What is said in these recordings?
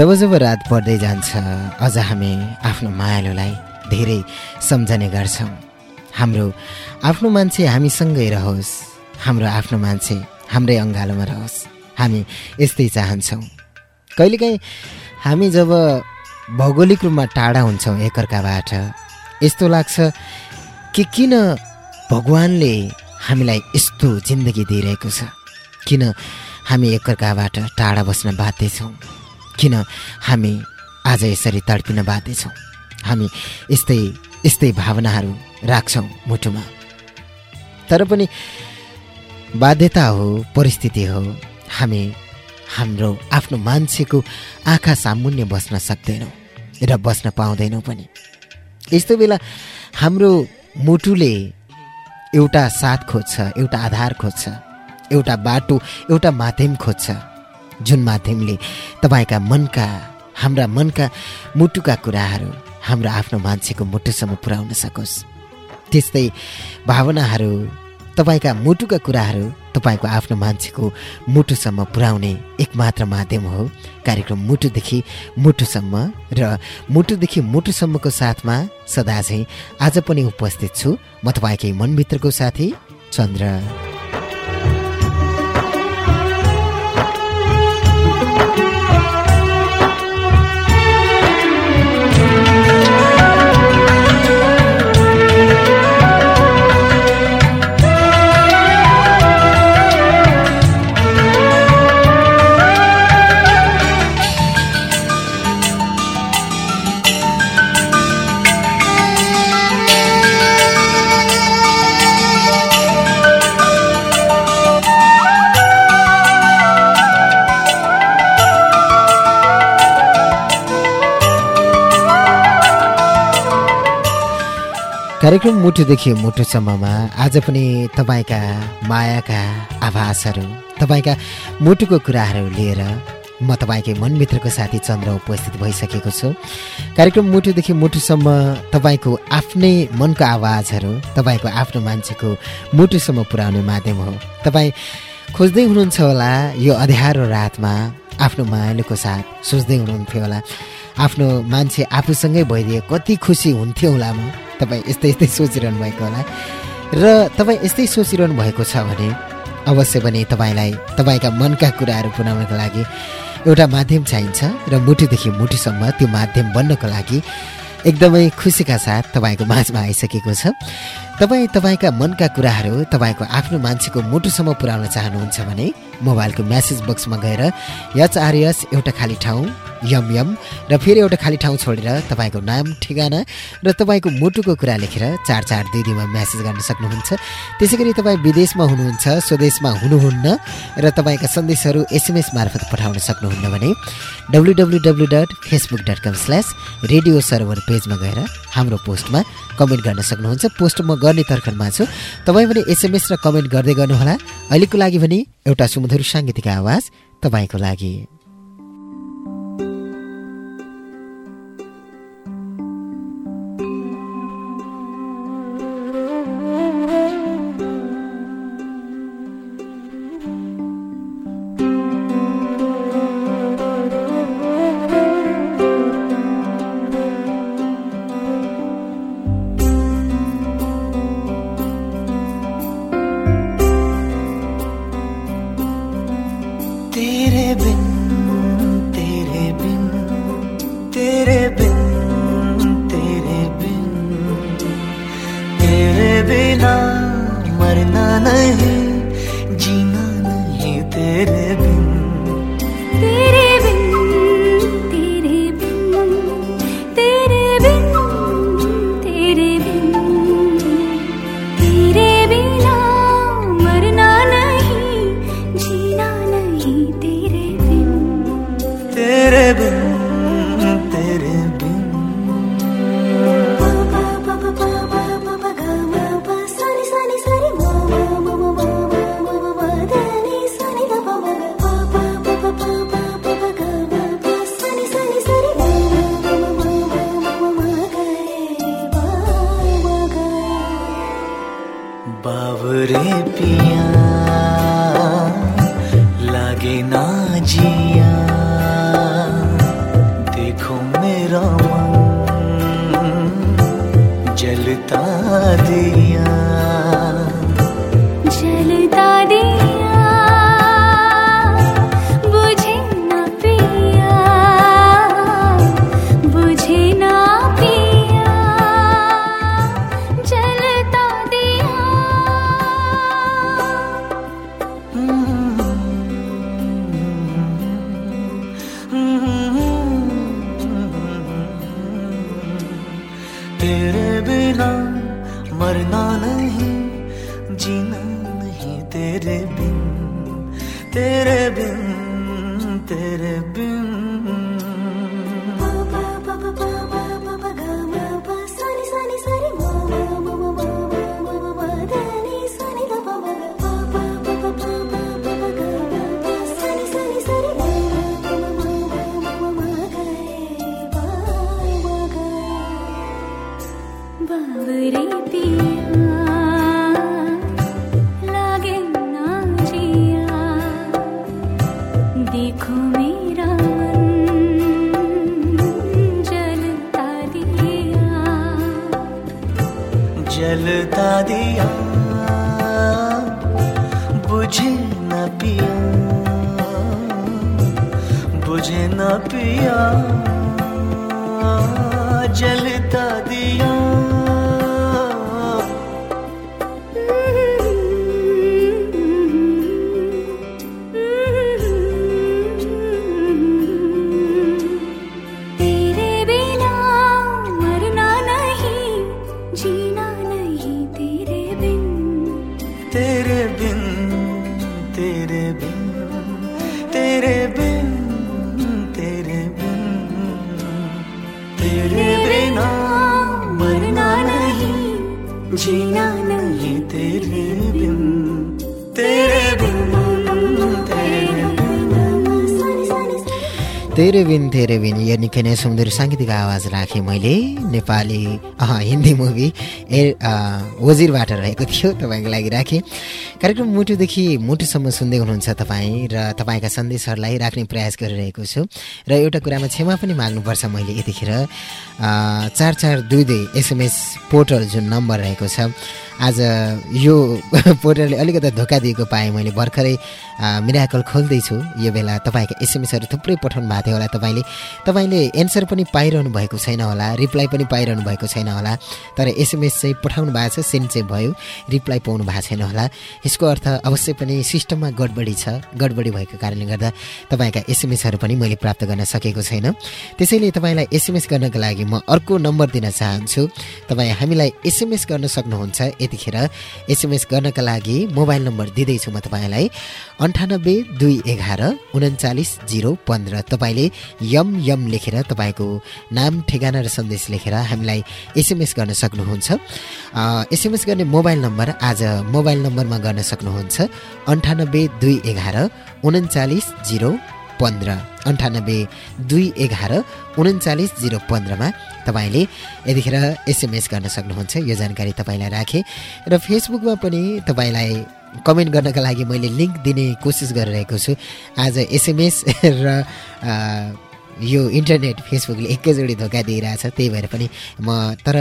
जब जब रात पर्दै जान्छ अझ हामी आफ्नो मायालुलाई धेरै सम्झने गर्छौँ। हाम्रो आफ्नो मान्छे हामीसँगै रहोस् हाम्रो आफ्नो मान्छे हाम्रै अँगालोमा रहोस्। हामी यस्तै चाहन्छौँ। कहिलेकाहीँ हामी जब भौगोलिक रूपमा टाढा हुन्छौँ एकअर्काबाट यस्तो लाग्छ कि किन भगवान्ले हामीलाई यस्तो जिन्दगी दिइरहेको छ? किन हामी एकअर्काबाट टाढा बस्न बाध्य छौँ? किन हामी आज यसरी तडपिन बाध्य छौँ हामी यस्तै यस्तै भावनाहरू राख्छौँ मुटुमा। तर पनि बाध्यता हो परिस्थिति हो हामी हाम्रो आफ्नो मान्छेको आँखा सामुन्य बस्न सक्दैनौँ र बस्न पाउँदैनौँ पनि। यस्तो बेला हाम्रो मुटुले एउटा साथ खोज्छ एउटा आधार खोज्छ एउटा बाटो एउटा माध्यम खोज्छ। जुन माध्यमले तपाईँका मनका हाम्रा मनका मुटुका कुराहरू हाम्रो आफ्नो मान्छेको मुटुसम्म पुर्याउन सकोस्। त्यस्तै भावनाहरू तपाईँका मुटुका कुराहरू तपाईँको आफ्नो मान्छेको मुटुसम्म पुर्याउने एकमात्र माध्यम हो। कार्यक्रम मुटुदेखि मुटुसम्म र मुटुदेखि मुटुसम्मको साथमा सदा चाहिँ आज पनि उपस्थित छु। म तपाईँकै मनभित्रको साथी चन्द्र। कार्यक्रम मुटुदेखि मुटुसम्ममा आज पनि तपाईँका मायाका आभासहरू तपाईँका मुटुको कुराहरू लिएर म तपाईँकै मनमित्रको साथी चन्द्र उपस्थित भइसकेको छु। कार्यक्रम मुटुदेखि मुटुसम्म तपाईँको आफ्नै मनको आवाजहरू तपाईँको आफ्नो मान्छेको मुटुसम्म पुर्याउने माध्यम हो। तपाईँ खोज्दै हुनुहुन्छ होला यो अध्यारो रातमा आफ्नो मायालुको साथ सोच्दै हुनुहुन्थ्यो होला। आफ्नो मान्छे आफूसँगै भइदिए कति खुसी हुन्थ्यो होला म। तपाईँ यस्तै यस्तै सोचिरहनु भएको होला। र तपाईँ यस्तै सोचिरहनु भएको छ भने अवश्य पनि तपाईँलाई तपाईँका मनका कुराहरू पुऱ्याउनको लागि एउटा माध्यम चाहिन्छ र मुटुदेखि मुटुसम्म त्यो माध्यम बन्नको लागि एकदमै खुसीका साथ तपाईँको माझमा आइसकेको छ। तपाईँ तपाईँका मनका कुराहरू तपाईँको आफ्नो मान्छेको मुटुसम्म पुर्याउन चाहनुहुन्छ भने मोबाइलको म्यासेज बक्समा गएर यचआरएस एउटा खाली ठाउँ यम यम र फेरि एउटा खाली ठाउँ छोडेर तपाईँको नाम ठेगाना र तपाईँको मुटुको कुरा लेखेर चार चार दुई दुईमा म्यासेज गर्न सक्नुहुन्छ। त्यसै गरी तपाईँ विदेशमा हुनुहुन्छ स्वदेशमा हुनुहुन्न र तपाईँका सन्देशहरू एसएमएस मार्फत पठाउन सक्नुहुन्न भने W W W dot Facebook dot com slash radio server पेजमा गएर हाम्रो पोस्टमा कमेन्ट गर्न सक्नुहुन्छ। पोस्ट म गर्ने तर्खरमा छु। तपाईँ पनि एसएमएस र कमेन्ट गर्दै गर्नुहोला। अहिलेको लागि भने एउटा सुमधुर साङ्गीतिक आवाज तपाईँको लागि। जीना नहीं तेरे बिन तेरे बिन यो निकै नै सुन्दर साङ्गीतिक आवाज राखेँ मैले। नेपाली हिन्दी मुभी ए वजिरबाट रहेको थियो तपाईँको लागि राखेँ। कार्यक्रम मुटुदेखि मुटुसम्म सुन्दै हुनुहुन्छ तपाईँ र तपाईँका सन्देशहरूलाई राख्ने प्रयास गरिरहेको छु। र एउटा कुरामा क्षमा पनि माग्नुपर्छ मैले यतिखेर। चार चार दुई दुई एसएमएस पोर्टल जुन नम्बर रहेको छ आज यो पोर्टलले अलिकति धोका दिएको पाएँ मैले। भर्खरै मिराकल खोल्दैछु। यो बेला तपाईँका एसएमएसहरू थुप्रै पठाउनु भएको थियो होला तपाईँले। तपाईँले एन्सर पनि पाइरहनु भएको छैन होला रिप्लाई पनि पाइरहनु भएको छैन होला। तर एसएमएस चाहिँ पठाउनु भएको छ सेन्ड चाहिँ भयो रिप्लाई पाउनु भएको छैन होला। यसको अर्थ अवश्य पनि सिस्टममा गडबडी छ। गडबडी भएको कारणले गर्दा तपाईँका एसएमएसहरू पनि मैले प्राप्त गर्न सकेको छैन। त्यसैले तपाईँलाई एसएमएस गर्नको लागि म अर्को नम्बर दिन चाहन्छु। तपाईँ हामीलाई एसएमएस गर्न सक्नुहुन्छ। यतिखेर एसएमएस गर्नका लागि मोबाइल नम्बर दिँदैछु म तपाईँलाई। अन्ठानब्बे दुई एघार उन्चालिस जिरो पन्ध्र। तपाईँले यम यम लेखेर तपाईँको नाम ठेगाना र सन्देश लेखेर हामीलाई एसएमएस गर्न सक्नुहुन्छ। एसएमएस गर्ने मोबाइल नम्बर आज मोबाइल नम्बरमा गर्न सक्नुहुन्छ। अन्ठानब्बे दुई एघार उन्चालिस जिरो पन्ध्र अन्ठानब्बे दुई एघार उन्चालिस जिरो पन्ध्रमा तपाईँले यतिखेर एसएमएस गर्न सक्नुहुन्छ। यो जानकारी तपाईँलाई राखेँ र फेसबुकमा पनि तपाईँलाई कमेन्ट गर्नका लागि मैले लिङ्क दिने कोसिस गरिरहेको छु। आज एसएमएस र यो इन्टरनेट फेसबुकले एकैचोटि धोका दिइरहेछ त्यही भएर पनि म तर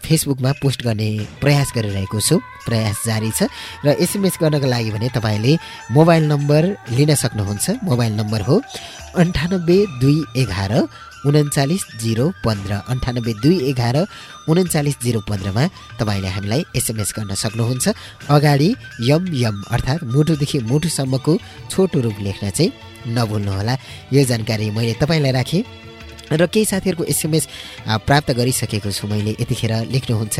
फेसबुकमा पोस्ट गर्ने प्रयास गरिरहेको छु प्रयास जारी छ। र एसएमएस गर्नको लागि भने तपाईँले मोबाइल नम्बर लिन सक्नुहुन्छ। मोबाइल नम्बर हो अन्ठानब्बे दुई एघार उन्चालिस जिरो पन्ध्र। अन्ठानब्बे दुई एघार उन्चालिस जिरो पन्ध्रमा तपाईँले हामीलाई एसएमएस गर्न सक्नुहुन्छ। अगाडि यम यम अर्थात् मुटुदेखि मुटुसम्मको छोटो रूप लेख्न चाहिँ नभुल्नुहोला यो जानकारी मैले तपाईँलाई राखेँ। र केही साथीहरूको एसएमएस प्राप्त गरिसकेको छु मैले यतिखेर लेख्नुहुन्छ।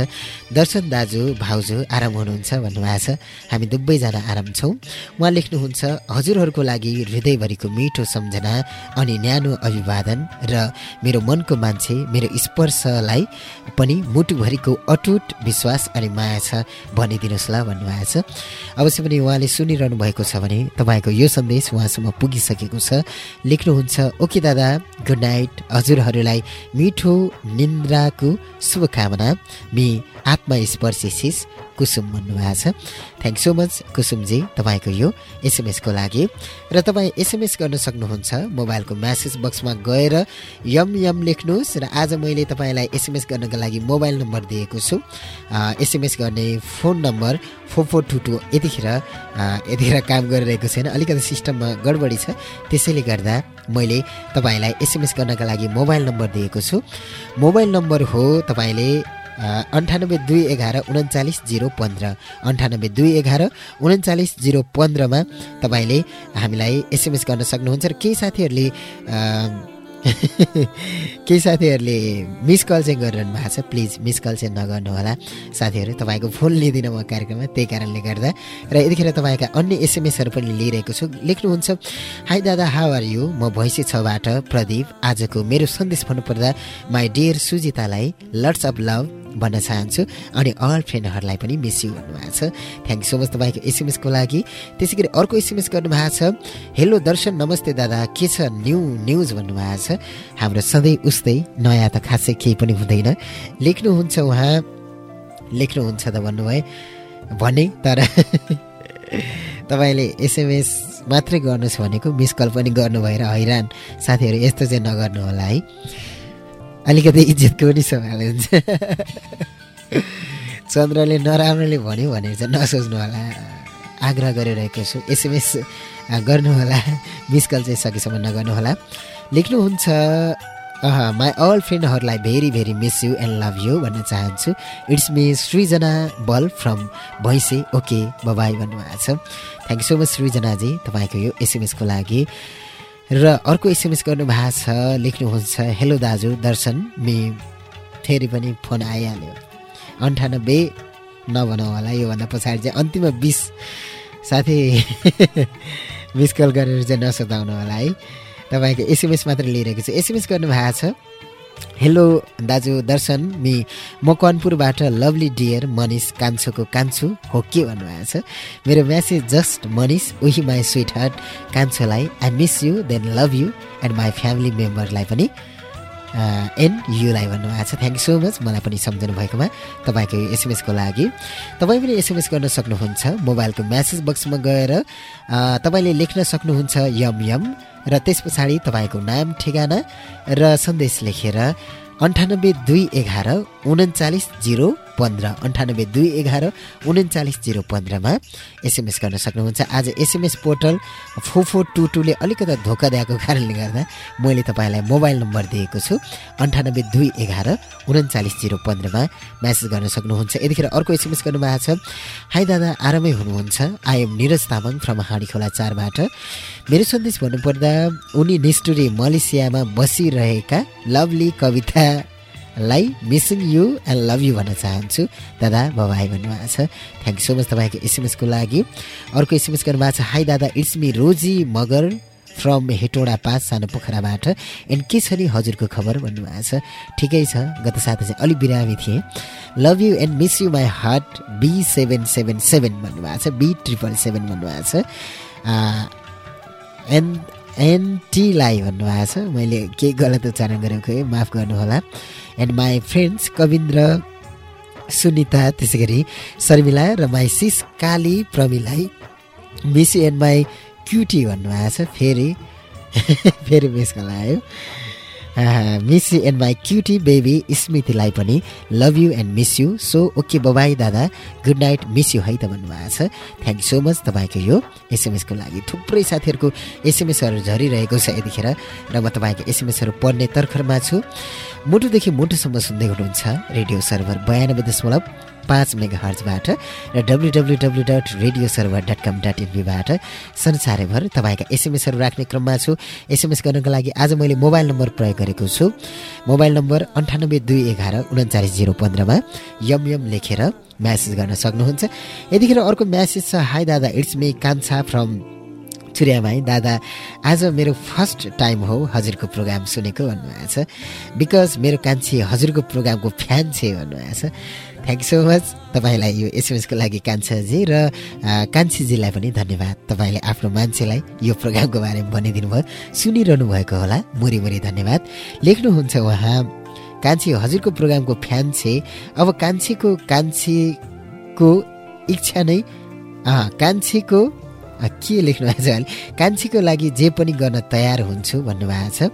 दर्शन दाजु भाउजू आराम हुनुहुन्छ भन्नुभएको छ। हामी दुवैजना आराम छौँ। उहाँ लेख्नुहुन्छ हजुरहरूको लागि हृदयभरिको मिठो सम्झना अनि न्यानो अभिवादन र मेरो मनको मान्छे मेरो स्पर्शलाई पनि मुटुभरिको अटुट विश्वास अनि माया छ भनिदिनुहोस् ल भन्नुभएको छ। अवश्य पनि उहाँले सुनिरहनु भएको छ भने तपाईँको यो सन्देश उहाँसम्म पुगिसकेको छ। लेख्नुहुन्छ ओके दादा गुड नाइट हजुरहरूलाई मिठो निन्द्राको शुभकामना। मि आत्मस्पर्शी शिष कुसुम भन्नुभएको छ। थ्याङ्क सो मच कुसुमजी तपाईँको यो एसएमएसको लागि। र तपाईँ एसएमएस गर्न सक्नुहुन्छ मोबाइलको म्यासेज बक्समा गएर यम यम लेख्नुहोस् र आज मैले तपाईँलाई एसएमएस गर्नको लागि मोबाइल नम्बर दिएको छु। एसएमएस गर्ने phone number four four two two यतिखेर यतिखेर काम गरिरहेको छैन। अलिकति सिस्टममा गडबडी छ। त्यसैले गर्दा मैले तपाईँलाई एसएमएस गर्नका लागि मोबाइल नम्बर दिएको छु। मोबाइल नम्बर हो तपाईँले अन्ठानब्बे दुई एघार उन्चालिस जिरो पन्ध्र। अन्ठानब्बे दुई एघार उन्चालिस जिरो पन्ध्रमा तपाईँले हामीलाई एसएमएस गर्न सक्नुहुन्छ र केही साथीहरूले केही साथीहरूले मिस कल चाहिँ गरिरहनु भएको छ. प्लिज मिस कल चाहिँ नगर्नु होला। साथीहरू तपाईँको फोन लिँदिनँ म कार्यक्रममा त्यही कारणले गर्दा। र यतिखेर तपाईँका अन्य एसएमएसहरू पनि लिइरहेको छु। लेख्नुहुन्छ हाई दादा हाउ आर यु म भैँसी छबाट प्रदीप। आजको मेरो सन्देश भन्नुपर्दा माई डियर सुजितालाई लट्स अफ लभ भन्न चाहन्छु। अनि अल फ्रेन्डहरूलाई पनि मिस यु भन्नुभएको छ। थ्याङ्क यू सो मच तपाईँको एसएमएसको लागि। त्यसै गरी अर्को एसएमएस गर्नुभएको छ। हेलो दर्शन नमस्ते दादा। के छ? न्यू न्युज भन्नुभएको छ। हाम्रो सधैँ उस्तै नयाँ त खासै केही पनि हुँदैन। लेख्नुहुन्छ उहाँ। लेख्नुहुन्छ त भन्नुभयो। भने तर तपाईँले एसएमएस मात्रै गर्नुहोस् भनेको मिस कल पनि गर्नु भएर हैरान। साथीहरू यस्तो चाहिँ नगर्नु होला है। अलिकति इज्जतको पनि सवाल हुन्छ चन्द्रले नराम्रोले भन्यो भनेर चाहिँ नसोच्नु होला। आग्रह गरिरहेको छु। एसएमएस गर्नु होला। मिस कल चाहिँ सकेसम्म नगर्नु होला। लेख्नुहुन्छ my all फ्रेन्डहरूलाई very very miss you and love you भन्न चाहन्छु। It's me Srijana Bal from Bhainse. Okay bye bye भन्नुभएको छ। थ्याङ्क यू सो मच सृजनाजी तपाईँको यो एसएमएसको लागि। र अर्को एसएमएस गर्नुभएको छ लेख्नुहुन्छ हेलो दाजु दर्शन मि फेरि पनि फोन आइहाल्यो। अन्ठानब्बे नभनौँ होला योभन्दा पछाडि चाहिँ अन्तिममा बिस। साथी मिस कल गरेर चाहिँ नसुताउनु होला है। तपाईँको एसएमएस मात्र लिइरहेको छु। एसएमएस गर्नुभएको छ। हेलो दाजु दर्शन मि म कनपुरबाट लभली डियर मनिष कान्छोको कान्छु। हो के भन्नुभएको छ? मेरो म्यासेज जस्ट मनिष उही my sweet heart कान्छोलाई I miss you then love you and my family मेम्बरलाई पनि एन्ड युलाई भन्नुभएको छ। थ्याङ्क सो मच मलाई पनि सम्झनु भएकोमा तपाईँको यो एसएमएसको लागि। तपाईँ पनि एसएमएस गर्न सक्नुहुन्छ। मोबाइलको म्यासेज बक्समा गएर तपाईँले लेख्न सक्नुहुन्छ यम यम र त्यस पछाडि तपाईँको नाम ठेगाना र सन्देश लेखेर अन्ठानब्बे दुई एघार उन्चालिस जिरो पन्ध्र अन्ठानब्बे दुई एघार उन्चालिस जिरो पन्ध्रमा एसएमएस गर्न सक्नुहुन्छ। आज SMS portal four four two टूले अलिकति धोका दिएको कारणले गर्दा मैले तपाईँलाई मोबाइल नम्बर दिएको छु अन्ठानब्बे दुई एघार उन्चालिस जिरो पन्ध्रमा म्यासेज गर्न सक्नुहुन्छ। यतिखेर अर्को एसएमएस गर्नुभएको छ। हाई दादा आरामै हुनुहुन्छ। I am Niraj Tamang from Handi Khola चारबाट। मेरो सन्देश भन्नुपर्दा उनी निष्ठुरी मलेसियामा बसिरहेका लभली कवितालाई missing you and love you भन्न चाहन्छु। दादा बाबाई भन्नुभएको छ। थ्याङ्क यू सो मच तपाईँको एसएमएसको लागि। अर्को एसएमएस गर्नुभएको छ हाई दादा it's me Roji Magar from Hetauda पाँच सानो पोखराबाट। एन्ड के छ नि हजुरको खबर? भन्नुभएको छ। ठिकै छ गत साता चाहिँ अलिक बिरामी थिएँ। Love you and miss you my heart B seven seven seven भन्नुभएको छ बी ट्रिपल सेभेन भन्नुभएको छ। आ, एन एनटीलाई भन्नुभएको छ। मैले केही गलत उच्चारण गरेको है माफ गर्नुहोला। And my friends Kavindra Sunita त्यसै गरी शर्मिला र माई सिस काली प्रमिलाई मिस एन्ड माई क्युटी भन्नुभएको छ। फेरि फेरि मिस आयो miss you and my cutie baby स्मृतिलाई पनि love you and miss you so okay bye bye दादा गुड नाइट मिस यु है त भन्नुभएको छ. थ्याङ्क यू सो मच तपाईँको यो एसएमएसको लागि थुप्रै साथीहरूको एसएमएसहरू झरिरहेको छ यतिखेर। र म तपाईँको एसएमएसहरू पढ्ने तर्खरमा छु। मुटुदेखि मुटुसम्म सुन्दै हुनुहुन्छ रेडियो सर्भर बयानब्बे दशमलव पाँच मेगा हर्जबाट र W W W dot radio server dot com dot इनबीबाट संसारैभर तपाईँका एसएमएसहरू राख्ने क्रममा छु। एसएमएस गर्नको लागि आज मैले मोबाइल नम्बर प्रयोग गरेको छु। मोबाइल नम्बर अन्ठानब्बे दुई एघार उन्चालिस जिरो पन्ध्रमा यम यम लेखेर म्यासेज गर्न सक्नुहुन्छ। यतिखेर अर्को म्यासेज छ हाई दादा it's me Kanchha from Churyamai दादा आज मेरो फर्स्ट टाइम हो हजुरको प्रोग्राम सुनेको भन्नुभएको छ। बिकज मेरो कान्छी हजुरको प्रोग्रामको फ्यान छे भन्नुभएको छ। थ्याङ्क सो मच तपाईँलाई यो एसएमएसको लागि कान्छाजी र कान्छीजीलाई पनि धन्यवाद। तपाईँले आफ्नो मान्छेलाई यो प्रोग्रामको बारेमा भनिदिनु भयो। सुनिरहनु भएको होला। मुरी मुरी धन्यवाद। लेख्नुहुन्छ उहाँ कान्छी हजुरको प्रोग्रामको फ्यान छे। अब कान्छीको कान्छीको इच्छा नै कान्छीको के लेख्नु भएको छ कान्छीको लागि जे पनि गर्न तयार हुन्छु भन्नुभएको छ।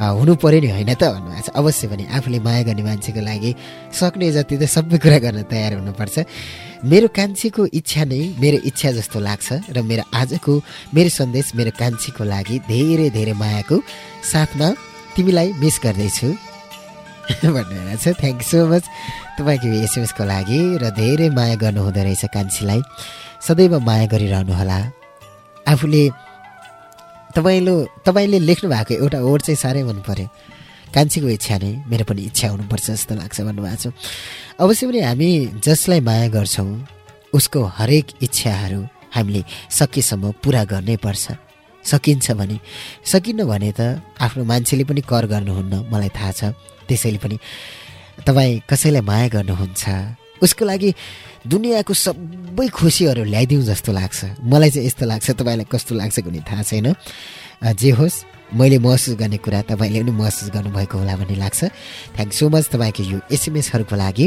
हुनु पर्यो नि होइन त भन्नुभएको छ। अवश्य पनि आफूले माया गर्ने मान्छेको लागि सक्ने जति त सबै कुरा गर्न तयार हुनुपर्छ। मेरो कान्छीको इच्छा नै मेरो इच्छा जस्तो लाग्छ र मेरो आजको मेरो सन्देश मेरो कान्छीको लागि धेरै धेरै मायाको साथमा तिमीलाई मिस गर्दैछु भन्नुभएको छ। थ्याङ्क सो मच तपाईँको एसएमएसको लागि र धेरै माया गर्नुहुँदो रहेछ कान्छीलाई। सदैव माया गरिरहनु होला आफूले तपाईँले तपाईँले लेख्नु भएको एउटा वर्ड चाहिँ साह्रै मन पर्यो कान्छीको इच्छा नै मेरो पनि इच्छा हुनुपर्छ जस्तो लाग्छ भन्नुभएको छ। अवश्य पनि हामी जसलाई माया गर्छौँ उसको हरेक इच्छाहरू हामीले सकेसम्म पुरा गर्नै पर्छ। सकिन्छ भने सकिन्न भने त आफ्नो मान्छेले पनि कर गर्नुहुन्न मलाई थाहा छ। त्यसैले पनि तपाईँ कसैलाई माया गर्नुहुन्छ उसको लागि दुनियाँको सबै खुसीहरू ल्याइदिउँ जस्तो लाग्छ। मलाई चाहिँ यस्तो लाग्छ तपाईँलाई कस्तो लाग्छ कुनै थाहा छैन। जे होस् मैले महसुस गर्ने कुरा तपाईँले पनि महसुस गर्नुभएको होला भन्ने लाग्छ। थ्याङ्क सो मच तपाईँको यो एसएमएसहरूको लागि।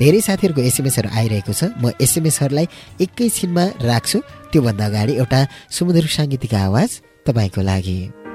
धेरै साथीहरूको एसएमएसहरू आइरहेको छ। म एसएमएसहरूलाई एकैछिनमा राख्छु। त्योभन्दा अगाडि एउटा सुमधुर साङ्गीतिक आवाज तपाईँको लागि।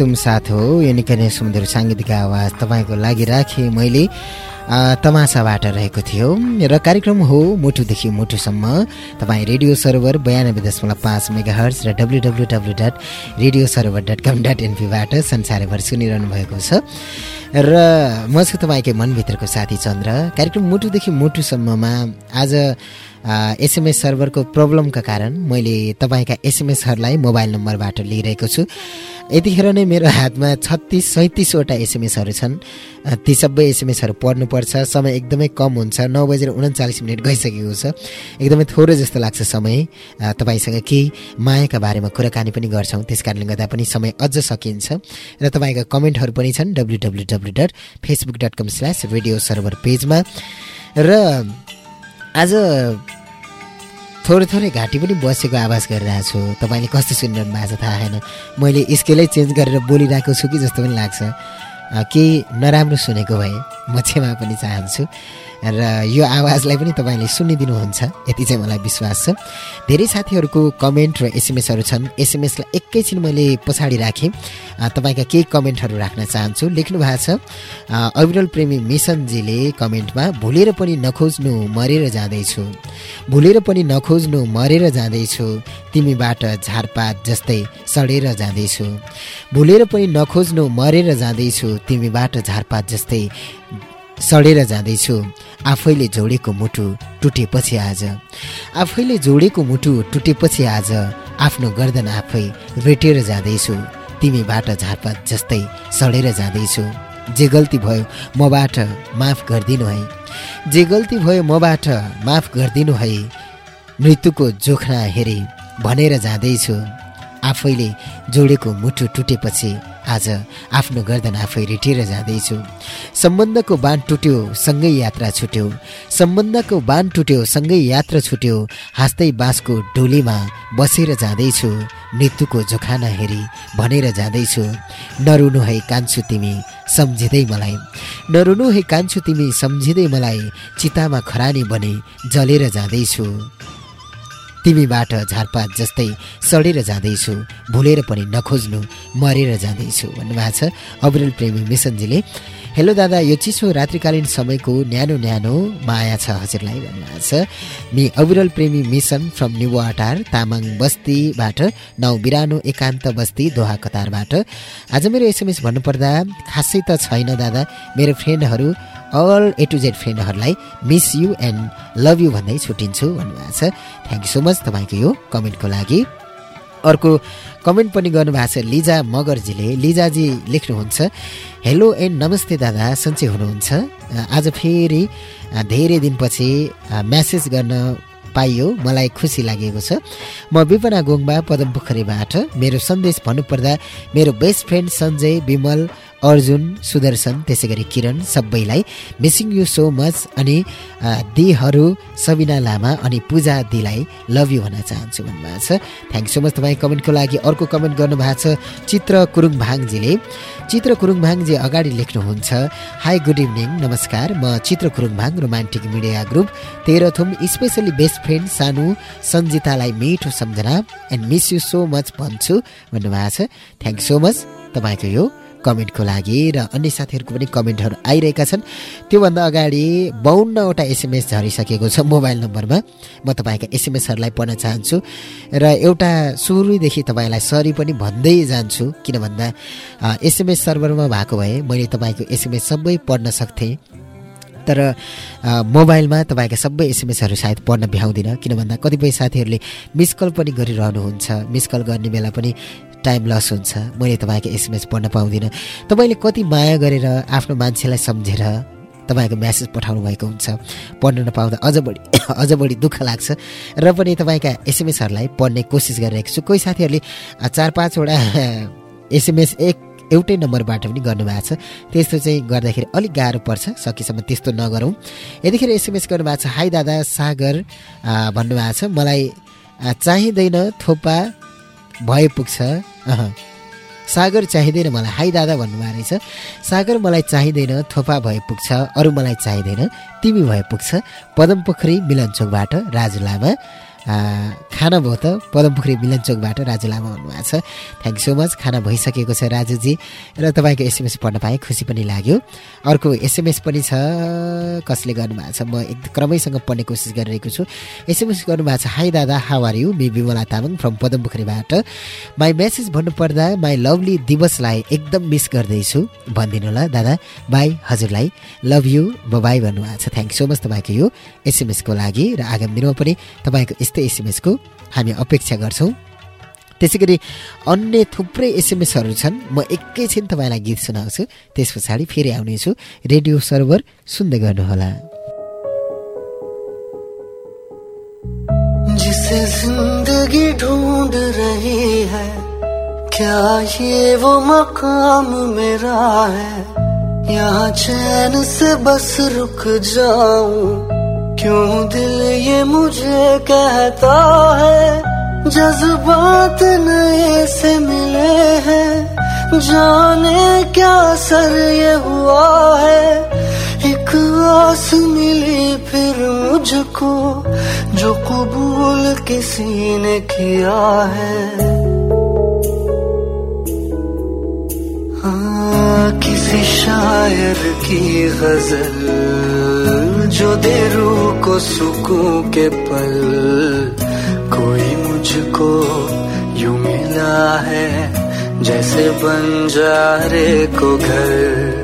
तुम साथ हो। यो निकै नै सुन्दर साङ्गीतिक आवाज तपाईँको लागि राखेँ मैले तमासाबाट रहेको थियो। र कार्यक्रम हो मुटुदेखि मुटुसम्म। तपाईँ रेडियो सर्भर बयानब्बे दशमलव पाँच मेगा हर्स र W W W dot radio server dot com dot एनपीबाट संसारभर सुनिरहनु भएको छ। र म छु तपाईँकै मनभित्रको साथी चन्द्र। कार्यक्रम मुटुदेखि मुटुसम्ममा आज एसएमएस सर्भरको प्रब्लमका कारण मैले तपाईँका एसएमएसहरूलाई मोबाइल नम्बरबाट लिइरहेको छु। यतिखेर नै मेरो हातमा छत्तिस सैँतिसवटा एसएमएसहरू छन्। ती सबै एसएमएसहरू पढ्नुपर्छ। समय एकदमै कम हुन्छ। नौ बजेर उन्चालिस मिनट गइसकेको छ। एकदमै थोरै जस्तो लाग्छ समय। तपाईँसँग केही मायाका बारेमा कुराकानी पनि गर्छौँ। त्यस कारणले गर्दा पनि समय अझ सकिन्छ। र तपाईँका कमेन्टहरू पनि छन्। W W W dot Facebook dot com slash radio server पेजमा र आज थोरै थोरै घाँटी पनि बसेको आवाज गरिरहेको छु। तपाईँले कस्तो सुनिरहनु भएको छ थाहा छैन। मैले स्केलै चेन्ज गरेर बोलिरहेको छु कि जस्तो पनि लाग्छ। केही नराम्रो सुनेको भए म क्षमा पनि चाहन्छु। र यो आवाजलाई पनि तपाईँले सुनिदिनुहुन्छ यति चाहिँ मलाई विश्वास छ। धेरै साथीहरूको कमेन्ट र एसएमएसहरू छन्। एसएमएसलाई एकैछिन मैले पछाडि राखेँ। तपाईँका केही कमेन्टहरू राख्न चाहन्छु। लेख्नु भएको छ अविरल प्रेमी मिसनजीले कमेन्टमा भुलेर पनि नखोज्नु मरेर जाँदैछु। भुलेर पनि नखोज्नु मरेर जाँदैछु। तिमीबाट झारपात जस्तै सडेर जाँदैछु। भुलेर पनि नखोज्नु मरेर जाँदैछु। तिमीबाट झारपात जस्तै सडेर जाँदैछु। आफैले जोडेको मुटु टुटेपछि आज। आफैले जोडेको मुटु टुटेपछि आज आफ्नो गर्दन आफै भेटेर जाँदैछु। तिमीबाट झारपात जस्तै सडेर जाँदैछु। जे गल्ती भयो मबाट माफ गरिदिनु है। जे गल्ती भयो मबाट माफ गरिदिनु है। मृत्युको जोखना हेरी भनेर जाँदैछु। आफैले जोडेको मुटु टुटेपछि आज आफ्नो गर्दन आफै रिटेर जाँदैछु। सम्बन्धको बाँध टुट्यो सँगै यात्रा छुट्यो। सम्बन्धको बाँध टुट्यो सँगै यात्रा छुट्यो। हाँस्दै बाँसको डोलीमा बसेर जाँदैछु। मृत्युको जोखाना हेरी भनेर जाँदैछु। नरुनु है कान्छु तिमी सम्झिँदै मलाई। नरुनु है कान्छु तिमी सम्झिँदै मलाई चितामा खरानी बने जलेर जाँदैछु। तिमीबाट झारपात जस्तै सडेर जाँदैछु भुलेर पनि नखोज्नु मरेर जाँदैछु भन्नुभएको छ। अविरल प्रेमी मिसनजीले हेलो दादा यो चिसो रात्रिकालीन समयको न्यानो न्यानो माया छ हजुरलाई भन्नुभएको छ। नि अविरल प्रेमी मिसन फ्रम निवाटार तामाङ बस्तीबाट नौ बिरानो एकान्त बस्ती दोहा कतारबाट। आज मेरो एसएमएस भन्नुपर्दा खासै त छैन दादा मेरो फ्रेन्डहरू all A to Z फ्रेन्डहरूलाई miss you and love you भन्दै छुट्टिन्छु भन्नुभएको छ। थ्याङ्क यू सो मच तपाईँको यो कमेन्टको लागि। अर्को कमेन्ट पनि गर्नुभएको छ लिजा मगरजीले। लिजाजी लेख्नुहुन्छ हेलो एन्ड नमस्ते दादा सन्चै हुनुहुन्छ। आज फेरि धेरै दिनपछि म्यासेज गर्न पाइयो मलाई खुसी लागेको छ। म विपना गोङबा पदमपोखरीबाट। मेरो सन्देश भन्नुपर्दा मेरो बेस्ट फ्रेन्ड सञ्जय विमल अर्जुन सुदर्शन त्यसै गरी किरण सबैलाई मिसिङ यु सो मच अनि दिहरू सबिना लामा अनि पूजा दिलाई लभ यु भन्न चाहन्छु भन्नुभएको छ। थ्याङ्क सो मच तपाईँ कमेन्टको लागि अर्को कमेन्ट गर्नुभएको छ चित्र कुरुङ भाङजीले चित्र कुरुङ भाङजी अगाडि लेख्नुहुन्छ हाई गुड इभिनिङ नमस्कार म Chitra Kurung Bhang romantic media group Terhathum specially best friend Sanu सन्जितालाई मिठो सम्झना and miss you so much भन्छु भन्नुभएको छ। थ्याङ्क सो मच तपाईँको यो कमेन्टको लागि र अन्य साथीहरूको पनि कमेन्टहरू आइरहेका छन्। त्योभन्दा अगाडि बाउन्नवटा एसएमएस झरिसकेको छ मोबाइल नम्बरमा। म तपाईँका एसएमएसहरूलाई पढ्न चाहन्छु र एउटा सुरुदेखि तपाईँलाई सरी पनि भन्दै जान्छु। किन भन्दा एसएमएस सर्भरमा भएको भए मैले तपाईँको एसएमएस सबै पढ्न सक्थेँ। तर मोबाइलमा तपाईँका सबै एसएमएसहरू सायद पढ्न भ्याउँदिनँ। किन भन्दा कतिपय साथीहरूले मिस कल पनि गरिरहनुहुन्छ। मिस कल गर्ने बेला पनि टाइम लस हुन्छ। मैले तपाईँको एसएमएस पढ्न पाउँदिनँ। तपाईँले कति माया गरेर आफ्नो मान्छेलाई सम्झेर तपाईँको म्यासेज पठाउनु भएको हुन्छ। पढ्न नपाउँदा अझ बढी अझ बढी दुःख लाग्छ। र पनि तपाईँका एसएमएसहरूलाई पढ्ने कोसिस गरिरहेको छु। कोही साथीहरूले चार पाँचवटा एसएमएस एक एउटै नम्बरबाट पनि गर्नुभएको छ। त्यस्तो चाहिँ गर्दाखेरि अलिक गाह्रो पर्छ। सकेसम्म त्यस्तो नगरौँ। यतिखेर एसएमएस गर्नुभएको छ। हाई दादा सागर भन्नुभएको छ। मलाई चाहिँदैन थोपा भए पुग्छ सागर चाहिँदैन मलाई। हाई दादा भन्नुभएको रहेछ। सागर मलाई चाहिँदैन। थोपा भए पुग्छ अरू मलाई चाहिँदैन। तिमी भए पुग्छ पदमपोखरी मिलनचोकबाट राजु लामा। खाना भयो त पदमपोखरी मिलनचोकबाट राजु लामा भन्नुभएको छ। थ्याङ्क सो मच खाना भइसकेको छ राजुजी। र तपाईँको एसएमएस पढ्न पाएँ खुसी पनि लाग्यो। अर्को एसएमएस पनि छ कसले गर्नुभएको छ? म एक क्रमैसँग पढ्ने कोसिस गरिरहेको छु। एसएमएस गर्नुभएको छ हाई दादा how are you me Bimala Tamang from पदमपोखरीबाट। My message भन्नुपर्दा माई लभली दिवसलाई एकदम मिस गर्दैछु। भनिदिनु ल दादा बाई हजुरलाई। लभ यु बाई भन्नुभएको छ। थ्याङ्क सो मच तपाईँको यो एसएमएसको लागि। र आगामी दिनमा पनि तपाईँको यस्तै एसएमएसको हामी अपेक्षा गर्छौँ। त्यसै गरी अन्य थुप्रै एसएमएसहरू छन्। म एकैछिन तपाईँलाई गीत सुनाउँछु। त्यस पछाडि फेरि आउनेछु। रेडियो सर्भर सुन्दै गर्नुहोला। जिसे जिंदगी रही है क्या ये वो मकाम मेरा है? यहाँ चैन से बस रुक जाऊं। क्यों दिल ये मुझे कहता है? जज्बात नए से मिले हैं। जाने क्या सर ये हुआ है? एक आस मिली फिर मुझको, जो कबूल किसी ने किया है। किसी शायर की गज़ल, जो दे रूह को सुकून के पल। कोई मुझको यू मिला है, जैसे बंजारे को घर।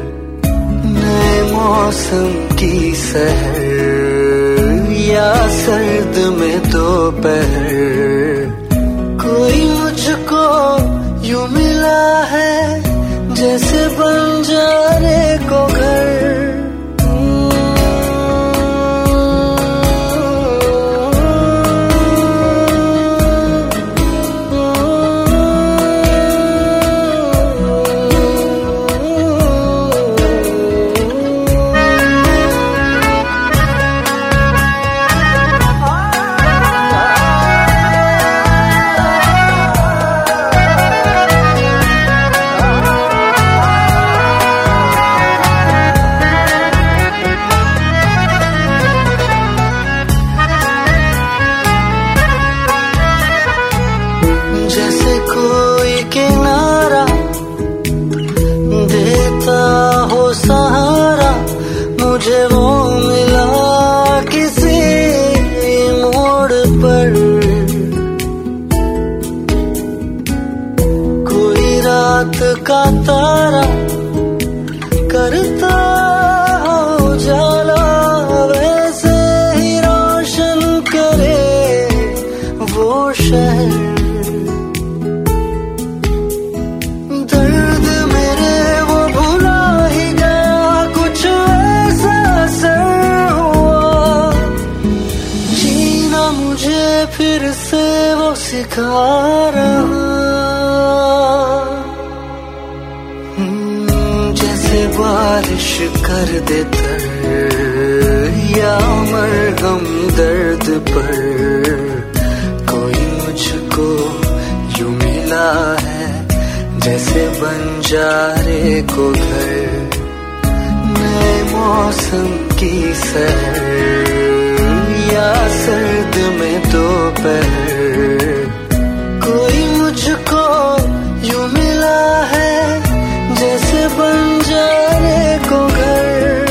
नए मौसम की सहर या सर्द में दोपहर। कोई मुझको यू मिला है जैसे बंजारे को घर। रात का तारा करता हो जाला वैसे ही रोशन करे वो शहर। दर्द मेरे वो ही गया, कुछ जीना मुझे फिर से वो सिखा बंजारे को घर, नए मौसम की सहर या सर्द में दोपहर। कोई मुझको यू मिला है, जैसे बंजारे को घर।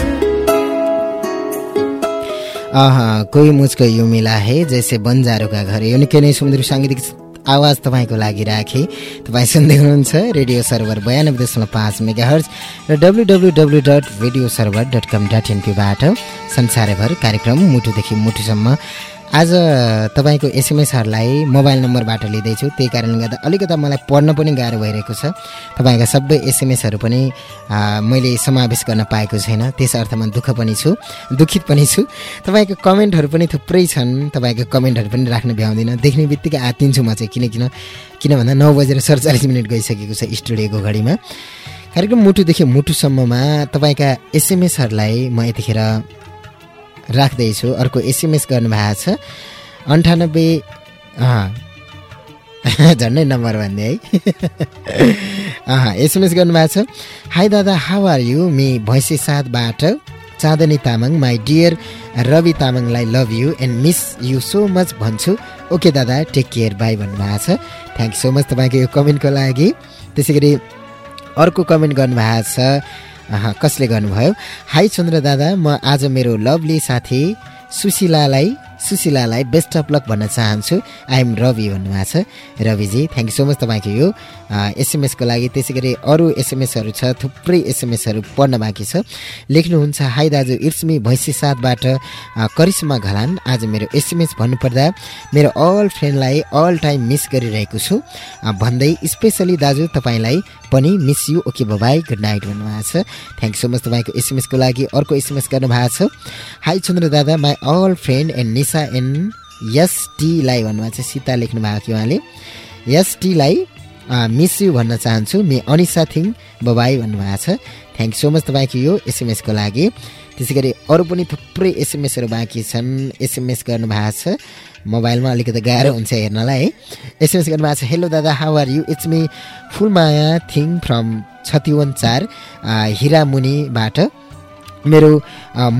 आहा कोही मुझको यो मिला है, जैसे बन्जारोका घर। यो निकै नै सुमधुर साङ्गीतिक आवाज तपाईँको लागि राखेँ। तपाईँ सुन्दै हुनुहुन्छ रेडियो सर्भर बयानब्बे दशमलव पाँच मेगा हर्ज र W W W dot radio server dot com dot एनपीबाट। संसारभर कार्यक्रम मुटुदेखि मुटुसम्म आज तपाईँको एसएमएसहरूलाई मोबाइल नम्बरबाट लिँदैछु। त्यही कारणले गर्दा अलिकता मलाई पढ्न पनि गाह्रो भइरहेको छ। तपाईँका सबै एसएमएसहरू पनि मैले समावेश गर्न पाएको छैन। त्यस अर्थमा दुःख पनि छु दुखित पनि छु। तपाईँको कमेन्टहरू पनि थुप्रै छन्। तपाईँको कमेन्टहरू पनि राख्न भ्याउँदिनँ। देख्ने बित्तिकै आत्तिन्छु म चाहिँ किन किन किन भन्दा नौ बजेर सडचालिस मिनट गइसकेको छ स्टुडियोको घडीमा। कार्यक्रम मुटुदेखि मुटुसम्ममा तपाईँका एसएमएसहरूलाई म यतिखेर राख्दैछु। अर्को एसएमएस गर्नुभएको छ। अन्ठानब्बे झन्डै नम्बर भन्ने है। एसएमएस गर्नुभएको छ। हाई दादा how are you me Bhainse साथबाट Chandani Tamang my dear Ravi तामाङलाई love you and miss you so much भन्छु। ओके दादा टेक केयर बाई भन्नुभएको छ। थ्याङ्क यू सो मच तपाईँको यो कमेन्टको लागि। त्यसै गरी अर्को कमेन्ट गर्नुभएको छ। कसले गर्नुभयो? हाई चन्द्र दादा म आज मेरो लभली साथी सुशीलालाई सुशीलालाई बेस्ट अफ लक भन्न चाहन्छु। आई एम रवि भन्नुभएको छ। रविजी थ्याङ्क यू सो मच तपाईँको यो एसएमएसको लागि। त्यसै गरी अरू एसएमएसहरू छ थुप्रै एसएमएसहरू पढ्न बाँकी छ। लेख्नुहुन्छ हाई दाजु इट्स मी भैँसी साथबाट करिश्मा घलान आज मेरो एसएमएस भन्नुपर्दा मेरो अल फ्रेन्डलाई अल टाइम मिस गरिरहेको छु। भन्दै स्पेसली दाजु तपाईँलाई पनि miss you okay bye good night भन्नुभएको छ। थ्याङ्क यू सो मच तपाईँको एसएमएसको लागि। अर्को एसएमएस गर्नुभएको छ। हाई चन्द्र दादा my all friend and Nisha and यस टीलाई भन्नुभएको छ। सीता लेख्नु भएको थियो उहाँले। यस टीलाई मिस यु भन्न चाहन्छु। मे अनिसा थिङ बबाई भन्नुभएको छ। थ्याङ्क सो मच तपाईँको यो एसएमएसको लागि। त्यसै गरी अरू पनि थुप्रै एसएमएसहरू बाँकी छन्। एसएमएस गर्नुभएको छ। मोबाइलमा अलिकति गाह्रो हुन्छ हेर्नलाई है। एसएमएस गर्नुभएको छ। हेलो दादा how are you it's me Phulmaya Thing from Chhatiwan चार हिरामुनिबाट। मेरो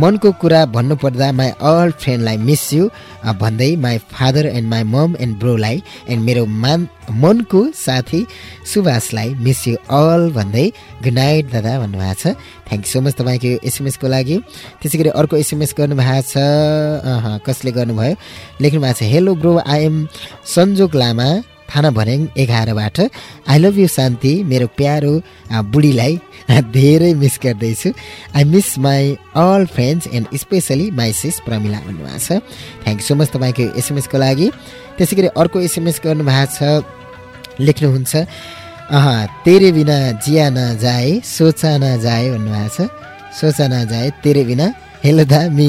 मनको कुरा भन्नुपर्दा माई अल फ्रेन्डलाई मिस यु भन्दै my father and my mom and ब्रोलाई and मेरो मान मनको साथी सुभाषलाई मिस यु अल भन्दै गुड नाइट दादा भन्नुभएको छ। थ्याङ्क यू सो मच तपाईँको एसएमएसको लागि। त्यसै गरी अर्को एसएमएस गर्नुभएको छ। कसले गर्नुभयो? लेख्नु भएको छ hello bro I am Sanjog Lama Thana Bharyang एघारबाट I love you Shanti मेरो प्यारो बुढीलाई धेरै मिस गर्दैछु। I miss my all friends and specially my sis Pramila भन्नुभएको छ। थ्याङ्क यू सो मच तपाईँको एसएमएसको लागि। त्यसै गरी अर्को एसएमएस गर्नुभएको छ लेख्नुहुन्छ तेरे बिना जिया नजाए सोचा नजाए भन्नुभएको छ। सोचा नजाए तेरे बिना हेलो दा मी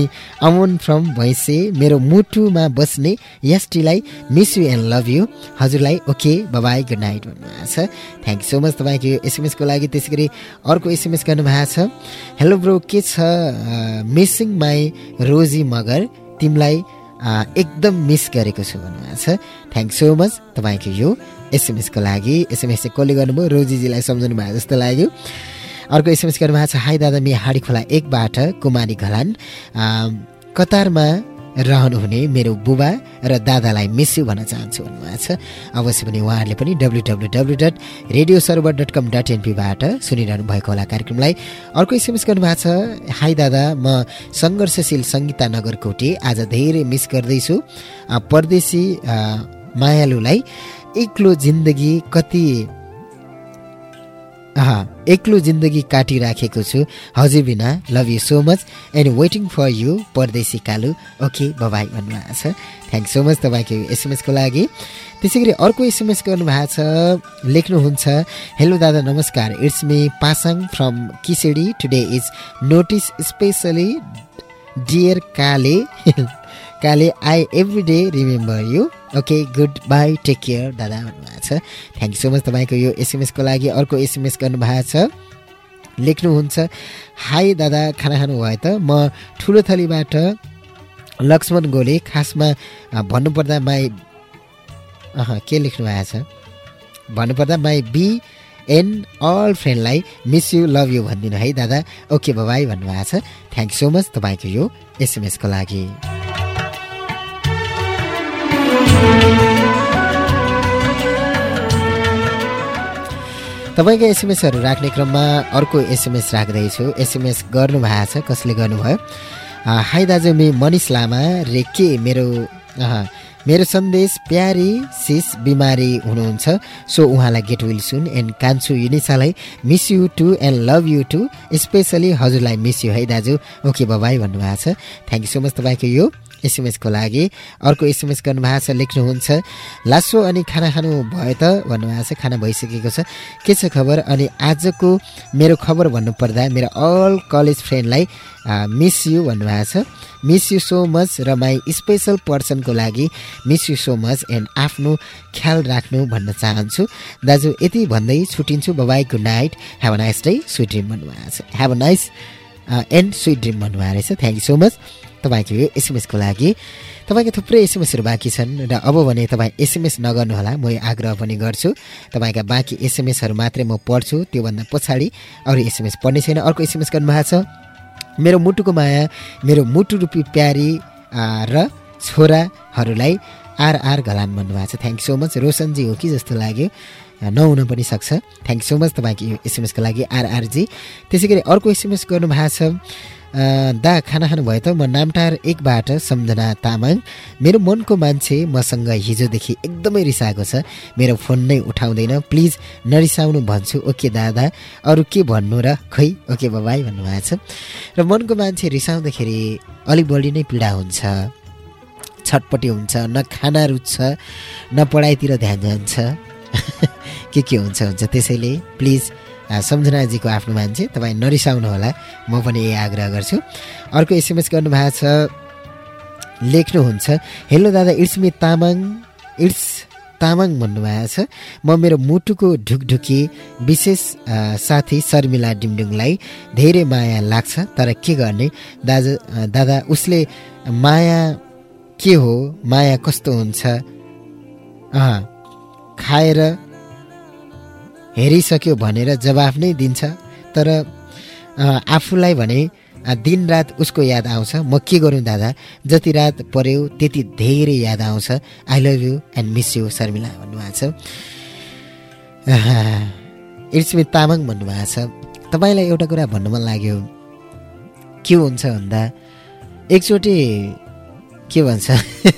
अमन फ्रम भैँसे मेरो मुटुमा बस्ने यस्टीलाई miss you and love you हजुरलाई ओके बाई गुड नाइट भन्नुभएको छ। थ्याङ्क यू सो मच तपाईँको यो एसएमएसको लागि। त्यसै गरी अर्को एसएमएस गर्नुभएको छ। हेलो ब्रो के छ? मिसिङ माई रोजी मगर तिमीलाई एकदम मिस गरेको छु भन्नुभएको छ। थ्याङ्क सो मच तपाईँको यो एसएमएसको लागि। एसएमएस चाहिँ कसले गर्नुभयो? रोजीजीलाई सम्झाउनु भयो जस्तो लाग्यो। अर्को एसएमएस गर्नुभएको छ हाई दादा मे हाडी खोला एकबाट कुमारी घलान कतारमा रहनुहुने मेरो बुबा र दादालाई मिस यु भन्न चाहन्छु भन्नुभएको छ। अवश्य पनि उहाँहरूले पनि W W W dot radio server dot com dot एनपीबाट सुनिरहनु भएको होला कार्यक्रमलाई। अर्को एसएमएस गर्नुभएको छ हाई दादा म सङ्घर्षशील सङ्गीता नगरकोटे। आज धेरै मिस गर्दैछु। परदेशी मायालुलाई एक्लो जिन्दगी कति एक्लो जिन्दगी काटिराखेको छु। हजुर Bina love you so much and waiting for you परदेशी कालु। ओके बबाई भन्नुभएको छ। थ्याङ्क सो मच तपाईँको एसएमएसको लागि। त्यसै गरी अर्को एसएमएस गर्नुभएको छ लेख्नुहुन्छ हेलो दादा नमस्कार। It's me Pasang from Kisedi today is notice specially dear Kale Kale I every day remember you okay good bye take care दादा भन्नुभएको छ थ्याङ्क यू सो मच तपाईँको यो एसएमएसको लागि अर्को एसएमएस गर्नुभएको छ लेख्नुहुन्छ हाई दादा खाना खानुभयो त म ठुलो थलीबाट लक्ष्मण गोले खासमा भन्नुपर्दा माई अह के लेख्नु भएको छ भन्नुपर्दा माई बी एन अल फ्रेन्डलाई मिस यु लभ यु भनिदिनु है दादा ओके बाबाई भन्नुभएको छ थ्याङ्क सो मच तपाईँको यो एसएमएसको लागि तपाईँको एसएमएसहरू राख्ने क्रममा अर्को एसएमएस राख्दैछु। एसएमएस गर्नुभएको छ। कसले गर्नुभयो? हाई दाजु मि मनिष लामा रे के मेरो मेरो सन्देश प्यारी सिस बिमारी हुनुहुन्छ। सो उहाँलाई गेट विल सुन एन्ड कान्छु युनिसालाई। Miss you too and love you too specially हजुरलाई मिस यु है दाजु? ओके बबाई भन्नुभएको छ। थ्याङ्क यू सो मच तपाईँको यो एसएमएसको लागि। अर्को एसएमएस गर्नुभएको छ लेख्नुहुन्छ लासो अनि खाना खानु भयो त? भन्नुभएको छ खाना भइसकेको छ। के छ खबर? अनि आजको मेरो खबर भन्नुपर्दा मेरो अल कलेज फ्रेन्डलाई मिस यु भन्नुभएको छ। मिस यु सो मच र माई स्पेसल पर्सनको लागि miss you so much and आफ्नो ख्याल राख्नु भन्न चाहन्छु। दाजु यति भन्दै छुट्टिन्छु bye bye good night have a nice day sweet dream भन्नुभएको छ। Have a nice and sweet dream भन्नुभएको रहेछ। थ्याङ्क यू सो मच तपाईँको यो एसएमएसको लागि तपाईँको थुप्रै एसएमएसहरू बाँकी छन् र अब भने तपाईँ एसएमएस नगर्नुहोला म यो आग्रह पनि गर्छु तपाईँका बाँकी एसएमएसहरू मात्रै म पढ्छु त्योभन्दा पछाडि अरू एसएमएस पढ्ने छैन। अर्को एसएमएस गर्नुभएको छ मेरो मुटुको माया मेरो मुटु रूपी प्यारी र छोराहरूलाई आरआर घलान भन्नुभएको छ। थ्याङ्क सो मच रोशनजी हो कि जस्तो लाग्यो। नहुन पनि सक्छ। थ्याङ्क सो मच तपाईँको यो एसएमएसको लागि आरआरजी। त्यसै गरी अर्को एसएमएस गर्नुभएको छ। दा खाना खानुभयो त म नामटार एकबाट सम्झना तामाङ। मेरो मनको मान्छे मसँग हिजोदेखि एकदमै रिसाएको छ। मेरो फोन नै उठाउँदैन। प्लिज नरिसाउनु भन्छु। ओके दादा। अरू के भन्नु र खै? ओके बाबाई भन्नुभएको छ। र मनको मान्छे रिसाउँदाखेरि अलिक बढी नै पीडा हुन्छ। छटपटी हुन्छ। न खाना रुच्छ न पढाइतिर ध्यान जान्छ। के के हुन्छ हुन्छ त्यसैले प्लिज सम्झनाजीको आफ्नो मान्छे तपाईँ नरिसाउनु होला म पनि यही आग्रह गर्छु। अर्को एसएमएस गर्नुभएको छ लेख्नुहुन्छ हेलो दादा it's me Tamang it's Tamang भन्नुभएको छ। म मेरो मुटुको ढुकढुकी विशेष साथी शर्मिला डिमडुङलाई धेरै माया लाग्छ। तर के गर्ने? दाजु दादा उसले माया के हो? माया कस्तो हुन्छ? खाएर हेरिसक्यो भनेर जवाफ नै दिन्छ। तर आफूलाई भने दिनरात उसको याद आउँछ। म के गरौँ दादा? जति रात पर्यो त्यति धेरै याद आउँछ। I love you and miss you Sharmila भन्नुभएको छ। इट्समित तामाङ भन्नुभएको छ। तपाईँलाई एउटा कुरा भन्नु मन लाग्यो। के हुन्छ भन्दा एकचोटि के भन्छ?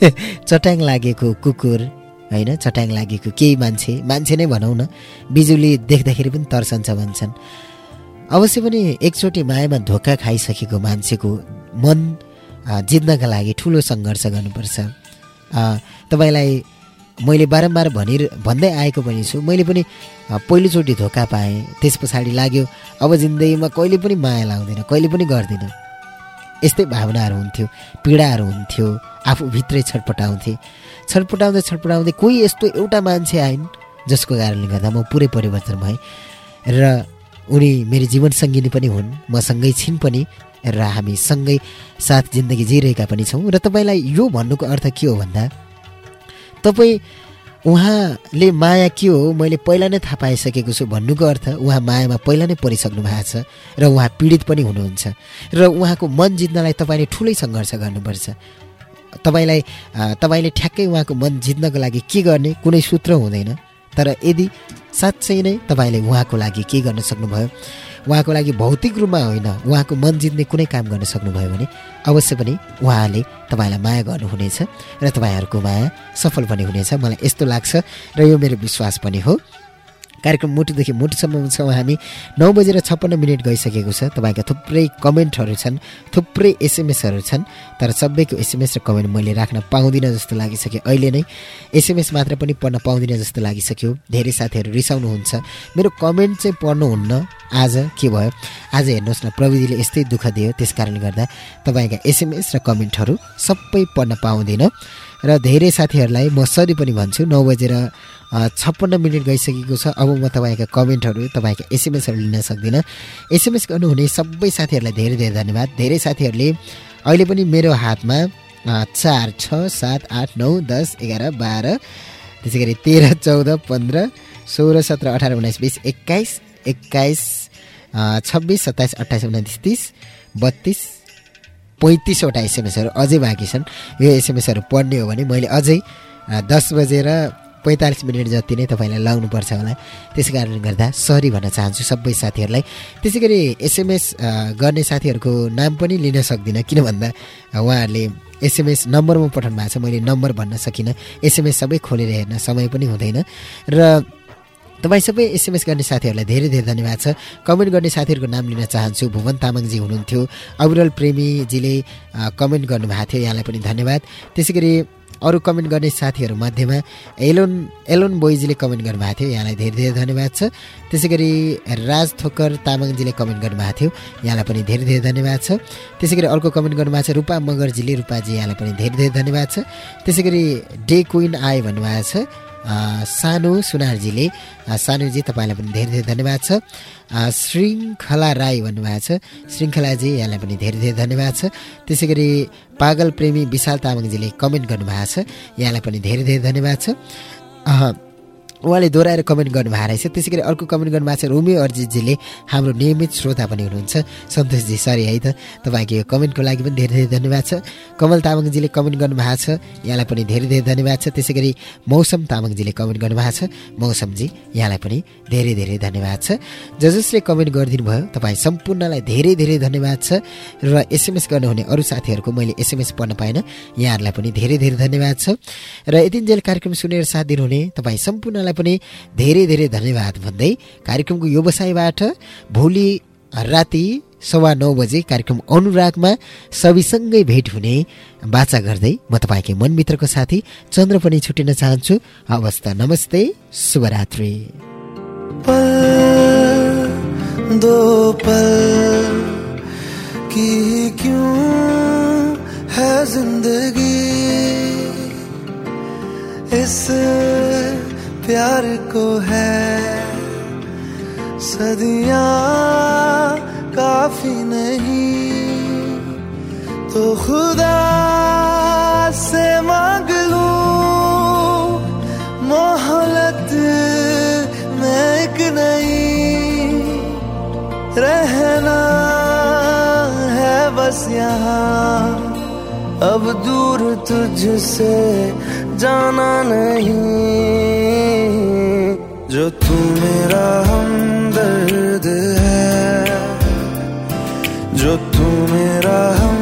चट्याङ लागेको कुकुर होइन चट्याङ लागेको केही मान्छे मान्छे नै भनौँ न बिजुली देख्दाखेरि पनि तर्सन्छ भन्छन्। अवश्य पनि एकचोटि मायामा धोका खाइसकेको मान्छेको मन जित्नका लागि ठुलो सङ्घर्ष गर्नुपर्छ। तपाईँलाई मैले बारम्बार भनि भन्दै आएको पनि छु। मैले पनि पहिलोचोटि धोका पाएँ। त्यस पछाडि लाग्यो अब जिन्दगीमा कहिले पनि माया लाउँदिनँ कहिले पनि गर्दिनँ। यस्तै भावनाहरू हुन्थ्यो पीडाहरू हुन्थ्यो आफूभित्रै छटपटाउँथे। छटपटाउँदै छटपटाउँदै कोही यस्तो एउटा मान्छे आइन् जसको कारणले गर्दा म पुरै परिवर्तन भएँ र उनी मेरो जीवनसङ्गिनी पनि हुन् मसँगै छिन् पनि र हामी सँगै साथ जिन्दगी जिइरहेका पनि छौँ। र तपाईँलाई यो भन्नुको अर्थ के हो भन्दा तपाईँ उहाँले माया के हो मैले पहिला नै थाहा पाइसकेको छु भन्नुको अर्थ उहाँ मायामा पहिला नै परिसक्नु भएको छ र उहाँ पीडित पनि हुनुहुन्छ र उहाँको मन जित्नलाई तपाईँले ठुलै सङ्घर्ष गर्नुपर्छ। तपाईँलाई तपाईँले ठ्याक्कै उहाँको मन जित्नको लागि के गर्ने कुनै सूत्र हुँदैन। तर यदि साँच्चै नै तपाईँले उहाँको लागि के गर्न सक्नुभयो उहाँको लागि भौतिक रूपमा होइन उहाँको मन जित्ने कुनै काम गर्न सक्नुभयो भने अवश्य पनि उहाँले तपाईँलाई माया गर्नुहुनेछ र तपाईँहरूको माया सफल पनि हुनेछ। मलाई यस्तो लाग्छ र यो मेरो विश्वास पनि हो। कार्यक्रम मुटुदेखि मुटुसम्म छौँ हामी नौ बजेर छप्पन्न मिनट गइसकेको छ। तपाईँका थुप्रै कमेन्टहरू छन् थुप्रै एसएमएसहरू छन् तर सबैको एसएमएस र कमेन्ट मैले राख्न पाउँदिनँ जस्तो लागिसक्यो अहिले नै। एसएमएस मात्र पनि पढ्न पाउँदिनँ जस्तो लागिसक्यो। धेरै साथीहरू रिसाउनुहुन्छ। मेरो कमेन्ट चाहिँ पढ्नुहुन्न। आज के भयो? आज हेर्नुहोस् न प्रविधिले यस्तै दुःख दियो। त्यस कारणले गर्दा तपाईँका एसएमएस र कमेन्टहरू सबै पढ्न पाउँदिनँ। र धेरै साथीहरूलाई म सरी पनि भन्छु नौ बजेर छप्पन्न मिनट गइसकेको छ। अब म तपाईँका कमेन्टहरू तपाईँका एसएमएसहरू लिन सक्दिनँ। एसएमएस गर्नुहुने सबै साथीहरूलाई धेरै धेरै धन्यवाद। धेरै साथीहरूले अहिले पनि मेरो हातमा चार छ सात आठ नौ दस एघार बाह्र त्यसै गरी तेह्र चौध पन्ध्र सोह्र सत्र अठार उन्नाइस बिस एक्काइस एक्काइस छब्बिस सत्ताइस अट्ठाइस उन्तिस तिस बत्तिस पैँतिसवटा एसएमएसहरू अझै बाँकी छन्। यो एसएमएसहरू पढ्ने हो भने मैले अझै दस बजेर पैँतालिस मिनट जति नै तपाईँलाई लाउनुपर्छ होला। त्यसै कारणले गर्दा सरी भन्न चाहन्छु सबै साथीहरूलाई। त्यसै गरी एसएमएस गर्ने साथीहरूको नाम पनि लिन सक्दिनँ किन भन्दा उहाँहरूले एसएमएस नम्बरमा पठाउनु भएको छ। मैले नम्बर भन्न सकिनँ। एसएमएस सबै खोलेर हेर्न समय पनि हुँदैन। र तपाईँ सबै एसएमएस गर्ने साथीहरूलाई धेरै धेरै धन्यवाद छ। कमेन्ट गर्ने साथीहरूको नाम लिन चाहन्छु। भुवन तामाङजी हुनुहुन्थ्यो। अविरल प्रेमीजीले कमेन्ट गर्नुभएको थियो। यहाँलाई पनि धन्यवाद। त्यसै गरी अरू कमेन्ट गर्ने साथीहरू मध्येमा एलोन एलोन बोइजीले कमेन्ट गर्नुभएको थियो। यहाँलाई धेरै धेरै धन्यवाद छ। त्यसै गरी राज थोकर तामाङजीले कमेन्ट गर्नुभएको थियो। यहाँलाई पनि धेरै धेरै धन्यवाद छ। त्यसै गरी अर्को कमेन्ट गर्नुभएको छ रूपा मगरजीले। रूपाजी यहाँलाई पनि धेरै धेरै धन्यवाद छ। त्यसै गरी डे क्विन आए भन्नुभएको छ। सानु सुनारजीले सानुजी तपाईँलाई पनि धेरै धेरै धन्यवाद छ। श्रृङ्खला राई भन्नुभएको छ। श्रृङ्खलाजी यहाँलाई पनि धेरै धेरै धन्यवाद छ। त्यसै गरी पागल प्रेमी विशाल तामाङजीले कमेन्ट गर्नुभएको छ। यहाँलाई पनि धेरै धेरै धन्यवाद छ। उहाँले दोहोऱ्याएर कमेन्ट गर्नुभएको रहेछ। त्यसै गरी अर्को कमेन्ट गर्नुभएको छ रोमियो अर्जितजीले हाम्रो नियमित श्रोता पनि हुनुहुन्छ। सन्तोषजी सरी है त। तपाईँको यो कमेन्टको लागि पनि धेरै धेरै धन्यवाद छ। कमल तामाङजीले कमेन्ट गर्नुभएको छ यहाँलाई पनि धेरै धेरै धन्यवाद छ। त्यसै गरी मौसम तामाङजीले कमेन्ट गर्नुभएको छ। मौसमजी यहाँलाई पनि धेरै धेरै धन्यवाद छ। ज जसले कमेन्ट गरिदिनु भयो तपाईँ सम्पूर्णलाई धेरै धेरै धन्यवाद छ। र एसएमएस गर्नुहुने अरू साथीहरूको मैले एसएमएस पढ्न पाइनँ यहाँहरूलाई पनि धेरै धेरै धन्यवाद छ। र यतिन्जेल कार्यक्रम सुनेर साथ दिनुहुने तपाईँ सम्पूर्णलाई पनि धेरै धेरै धन्यवाद भन्दै कार्यक्रमको व्यवसायबाट भोलि राति सवा नौ बजे कार्यक्रम अनुरागमा सबैसँगै भेट हुने बाचा गर्दै म तपाईँकै मनमित्रको साथी चन्द्र पनि छुटिन चाहन्छु। हवस् त नमस्ते शुभरात्रि। प्यार को है। सदियाँ काफ़ी नहीं। तो खुदा से मांग लूँ, मोहलत में एक नहीं। रहना है बस यहाँ, अब दूर तुझसे जाना नहीं जो तू मेरा हम दर्द है जो तू मेरा हमदर्द